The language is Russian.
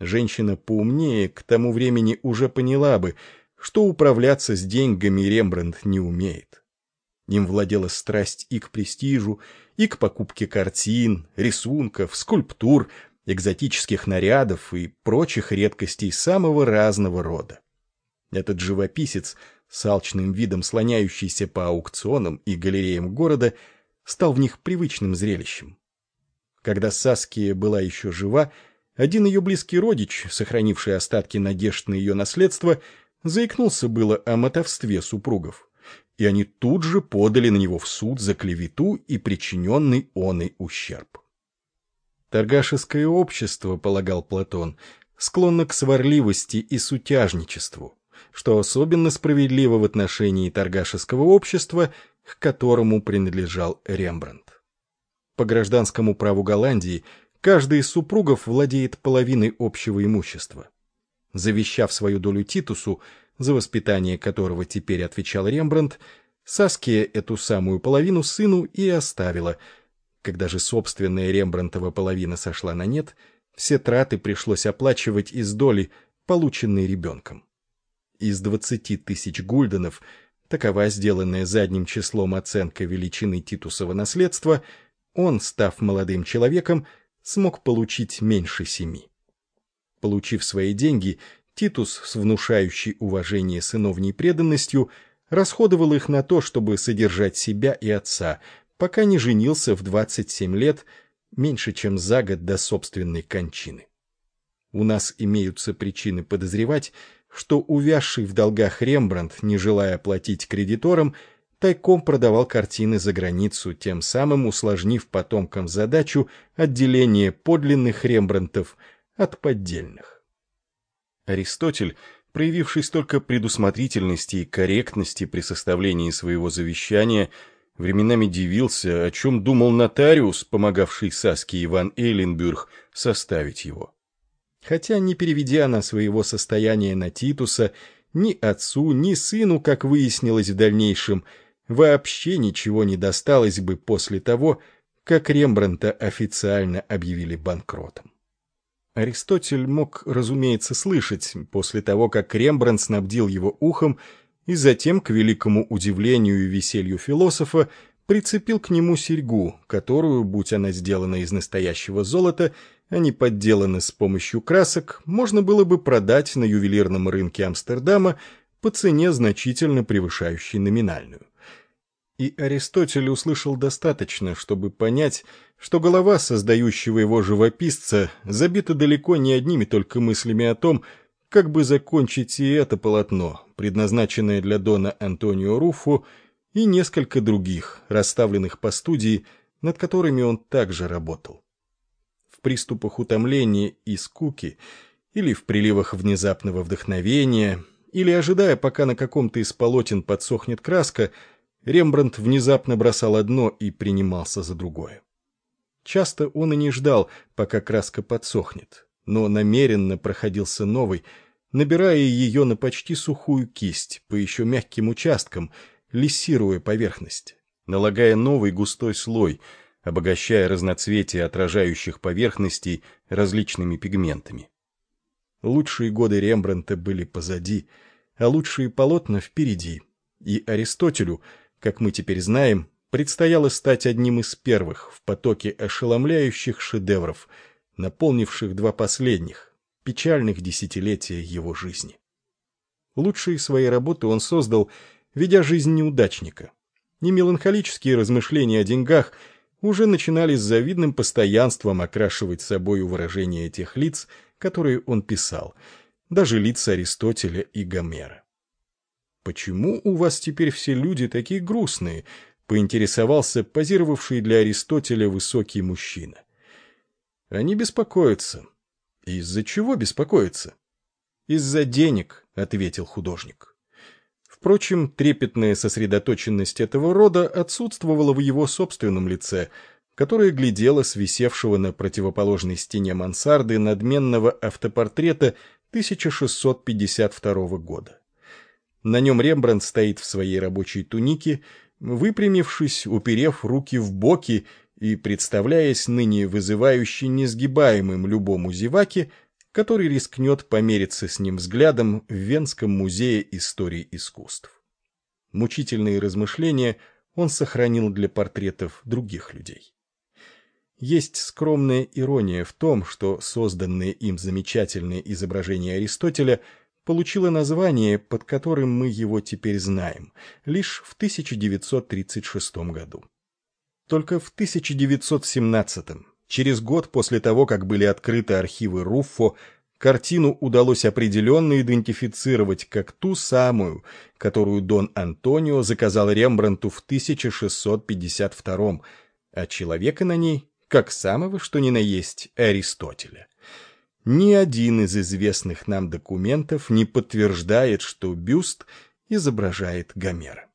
Женщина поумнее к тому времени уже поняла бы, что управляться с деньгами Рембрандт не умеет. Им владела страсть и к престижу, и к покупке картин, рисунков, скульптур, экзотических нарядов и прочих редкостей самого разного рода. Этот живописец, с алчным видом слоняющийся по аукционам и галереям города, стал в них привычным зрелищем. Когда Саския была еще жива, один ее близкий родич, сохранивший остатки надежд на ее наследство, заикнулся было о мотовстве супругов, и они тут же подали на него в суд за клевету и причиненный оный ущерб. Торгашеское общество, полагал Платон, склонно к сварливости и сутяжничеству, что особенно справедливо в отношении торгашеского общества, к которому принадлежал Рембрандт. По гражданскому праву Голландии каждый из супругов владеет половиной общего имущества. Завещав свою долю Титусу, за воспитание которого теперь отвечал Рембрандт, Саския эту самую половину сыну и оставила. Когда же собственная Рембрандтова половина сошла на нет, все траты пришлось оплачивать из доли, полученной ребенком. Из двадцати тысяч гульденов, такова сделанная задним числом оценка величины Титусова наследства, он, став молодым человеком, смог получить меньше семи. Получив свои деньги, Титус с внушающей уважение сыновней преданностью расходовал их на то, чтобы содержать себя и отца, пока не женился в 27 лет, меньше чем за год до собственной кончины. У нас имеются причины подозревать, что увязший в долгах Рембрандт, не желая платить кредиторам, тайком продавал картины за границу, тем самым усложнив потомкам задачу отделения подлинных Рембрандтов от поддельных. Аристотель, проявивший столько предусмотрительности и корректности при составлении своего завещания, временами дивился, о чем думал нотариус, помогавший Саске Иван Эйленбюрг составить его. Хотя, не переведя на своего состояния на Титуса, ни отцу, ни сыну, как выяснилось в дальнейшем, вообще ничего не досталось бы после того, как Рембрандта официально объявили банкротом. Аристотель мог, разумеется, слышать после того, как Рембрандт снабдил его ухом и затем, к великому удивлению и веселью философа, прицепил к нему серьгу, которую, будь она сделана из настоящего золота, а не подделана с помощью красок, можно было бы продать на ювелирном рынке Амстердама по цене, значительно превышающей номинальную и Аристотель услышал достаточно, чтобы понять, что голова создающего его живописца забита далеко не одними только мыслями о том, как бы закончить и это полотно, предназначенное для Дона Антонио Руфу, и несколько других, расставленных по студии, над которыми он также работал. В приступах утомления и скуки, или в приливах внезапного вдохновения, или ожидая, пока на каком-то из полотен подсохнет краска, Рембрандт внезапно бросал одно и принимался за другое. Часто он и не ждал, пока краска подсохнет, но намеренно проходился новый, набирая ее на почти сухую кисть по еще мягким участкам, лессируя поверхность, налагая новый густой слой, обогащая разноцветие отражающих поверхностей различными пигментами. Лучшие годы Рембрандта были позади, а лучшие полотна впереди, и Аристотелю – как мы теперь знаем, предстояло стать одним из первых в потоке ошеломляющих шедевров, наполнивших два последних, печальных десятилетия его жизни. Лучшие свои работы он создал, ведя жизнь неудачника. Не меланхолические размышления о деньгах уже начинали с завидным постоянством окрашивать собою выражения тех лиц, которые он писал, даже лица Аристотеля и Гомера. «Почему у вас теперь все люди такие грустные?» — поинтересовался позировавший для Аристотеля высокий мужчина. «Они беспокоятся». «Из-за чего беспокоятся?» «Из-за денег», — ответил художник. Впрочем, трепетная сосредоточенность этого рода отсутствовала в его собственном лице, которое глядело с висевшего на противоположной стене мансарды надменного автопортрета 1652 года. На нем Рембрандт стоит в своей рабочей тунике, выпрямившись, уперев руки в боки и представляясь ныне вызывающе несгибаемым любому зеваке, который рискнет помериться с ним взглядом в Венском музее истории искусств. Мучительные размышления он сохранил для портретов других людей. Есть скромная ирония в том, что созданное им замечательное изображение Аристотеля получило название, под которым мы его теперь знаем, лишь в 1936 году. Только в 1917, через год после того, как были открыты архивы Руффо, картину удалось определенно идентифицировать как ту самую, которую Дон Антонио заказал Рембрандту в 1652 а человека на ней как самого что ни на есть Аристотеля. Ни один из известных нам документов не подтверждает, что бюст изображает Гомера.